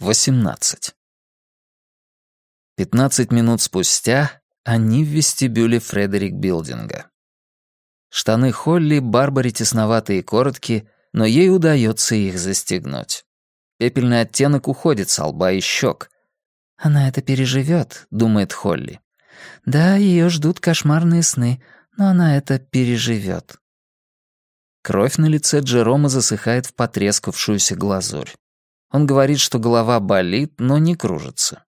18. 15 минут спустя они в вестибюле Фредерик Билдинга. Штаны Холли Барбаре тесноватые и короткие, но ей удается их застегнуть. Пепельный оттенок уходит с лба и щек. «Она это переживет», — думает Холли. «Да, ее ждут кошмарные сны, но она это переживет». Кровь на лице Джерома засыхает в потрескавшуюся глазурь. Он говорит, что голова болит, но не кружится.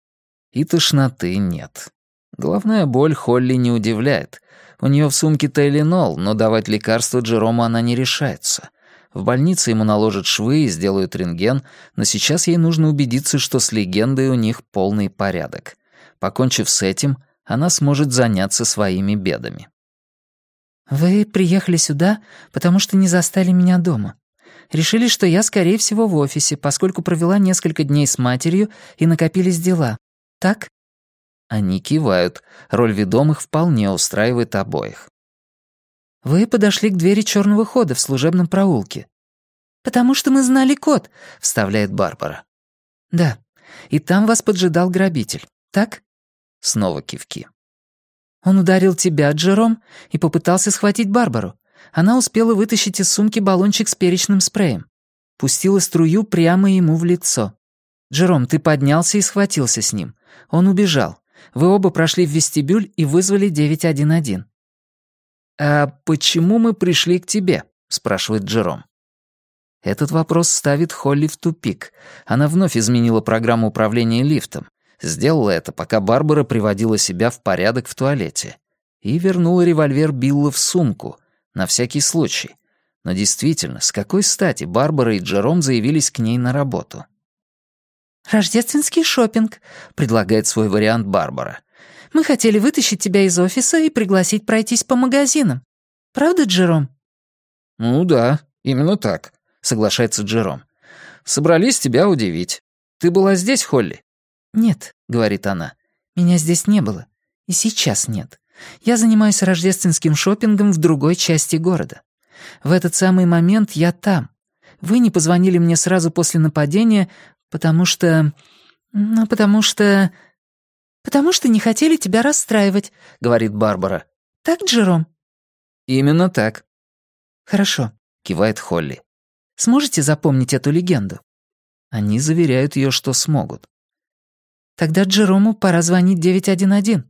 И тошноты нет. Головная боль Холли не удивляет. У нее в сумке Тайленол, но давать лекарство Джерому она не решается. В больнице ему наложат швы и сделают рентген, но сейчас ей нужно убедиться, что с легендой у них полный порядок. Покончив с этим, она сможет заняться своими бедами. «Вы приехали сюда, потому что не застали меня дома. Решили, что я, скорее всего, в офисе, поскольку провела несколько дней с матерью и накопились дела. Так?» Они кивают. Роль ведомых вполне устраивает обоих. «Вы подошли к двери черного хода в служебном проулке». «Потому что мы знали код», — вставляет Барбара. «Да, и там вас поджидал грабитель, так?» Снова кивки. «Он ударил тебя, Джером, и попытался схватить Барбару. Она успела вытащить из сумки баллончик с перечным спреем. Пустила струю прямо ему в лицо. «Джером, ты поднялся и схватился с ним. Он убежал. Вы оба прошли в вестибюль и вызвали 911». «А почему мы пришли к тебе?» — спрашивает Джером. Этот вопрос ставит Холли в тупик. Она вновь изменила программу управления лифтом. Сделала это, пока Барбара приводила себя в порядок в туалете. И вернула револьвер Билла в сумку, на всякий случай. Но действительно, с какой стати Барбара и Джером заявились к ней на работу? «Рождественский шопинг», — предлагает свой вариант Барбара. «Мы хотели вытащить тебя из офиса и пригласить пройтись по магазинам. Правда, Джером?» «Ну да, именно так», — соглашается Джером. «Собрались тебя удивить. Ты была здесь, Холли?» «Нет», — говорит она, — «меня здесь не было. И сейчас нет. Я занимаюсь рождественским шопингом в другой части города. В этот самый момент я там. Вы не позвонили мне сразу после нападения, потому что... Ну, потому что... Потому что не хотели тебя расстраивать, говорит Барбара. Так, Джером? Именно так. Хорошо, кивает Холли. Сможете запомнить эту легенду? Они заверяют ее, что смогут. Тогда Джерому пора звонить 911.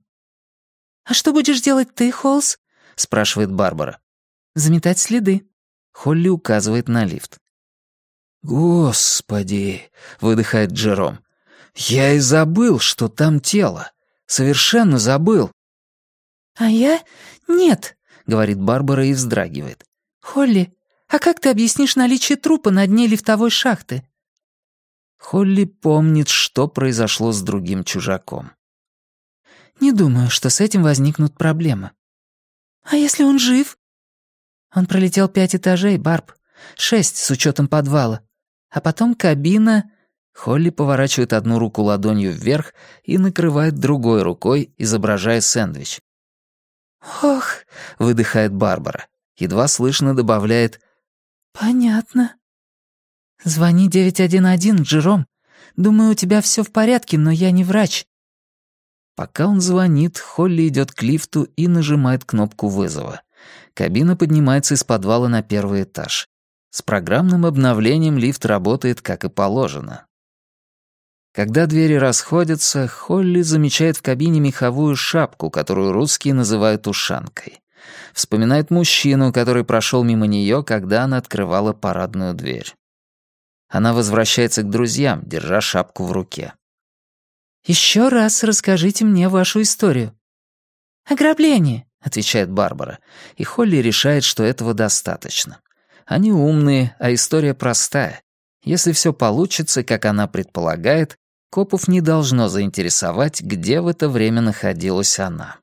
«А что будешь делать ты, Холс?» — спрашивает Барбара. «Заметать следы». Холли указывает на лифт. «Господи!» — выдыхает Джером. «Я и забыл, что там тело. Совершенно забыл». «А я... нет», — говорит Барбара и вздрагивает. «Холли, а как ты объяснишь наличие трупа на дне лифтовой шахты?» Холли помнит, что произошло с другим чужаком. Не думаю, что с этим возникнут проблемы. А если он жив? Он пролетел пять этажей, Барб. Шесть, с учетом подвала. А потом кабина... Холли поворачивает одну руку ладонью вверх и накрывает другой рукой, изображая сэндвич. «Ох», — выдыхает Барбара. Едва слышно добавляет «Понятно». «Звони 911, Джером. Думаю, у тебя все в порядке, но я не врач. Пока он звонит, Холли идет к лифту и нажимает кнопку вызова. Кабина поднимается из подвала на первый этаж. С программным обновлением лифт работает как и положено. Когда двери расходятся, Холли замечает в кабине меховую шапку, которую русские называют ушанкой. Вспоминает мужчину, который прошел мимо нее, когда она открывала парадную дверь. Она возвращается к друзьям, держа шапку в руке. Еще раз расскажите мне вашу историю». «Ограбление», — отвечает Барбара, и Холли решает, что этого достаточно. Они умные, а история простая. Если все получится, как она предполагает, копов не должно заинтересовать, где в это время находилась она.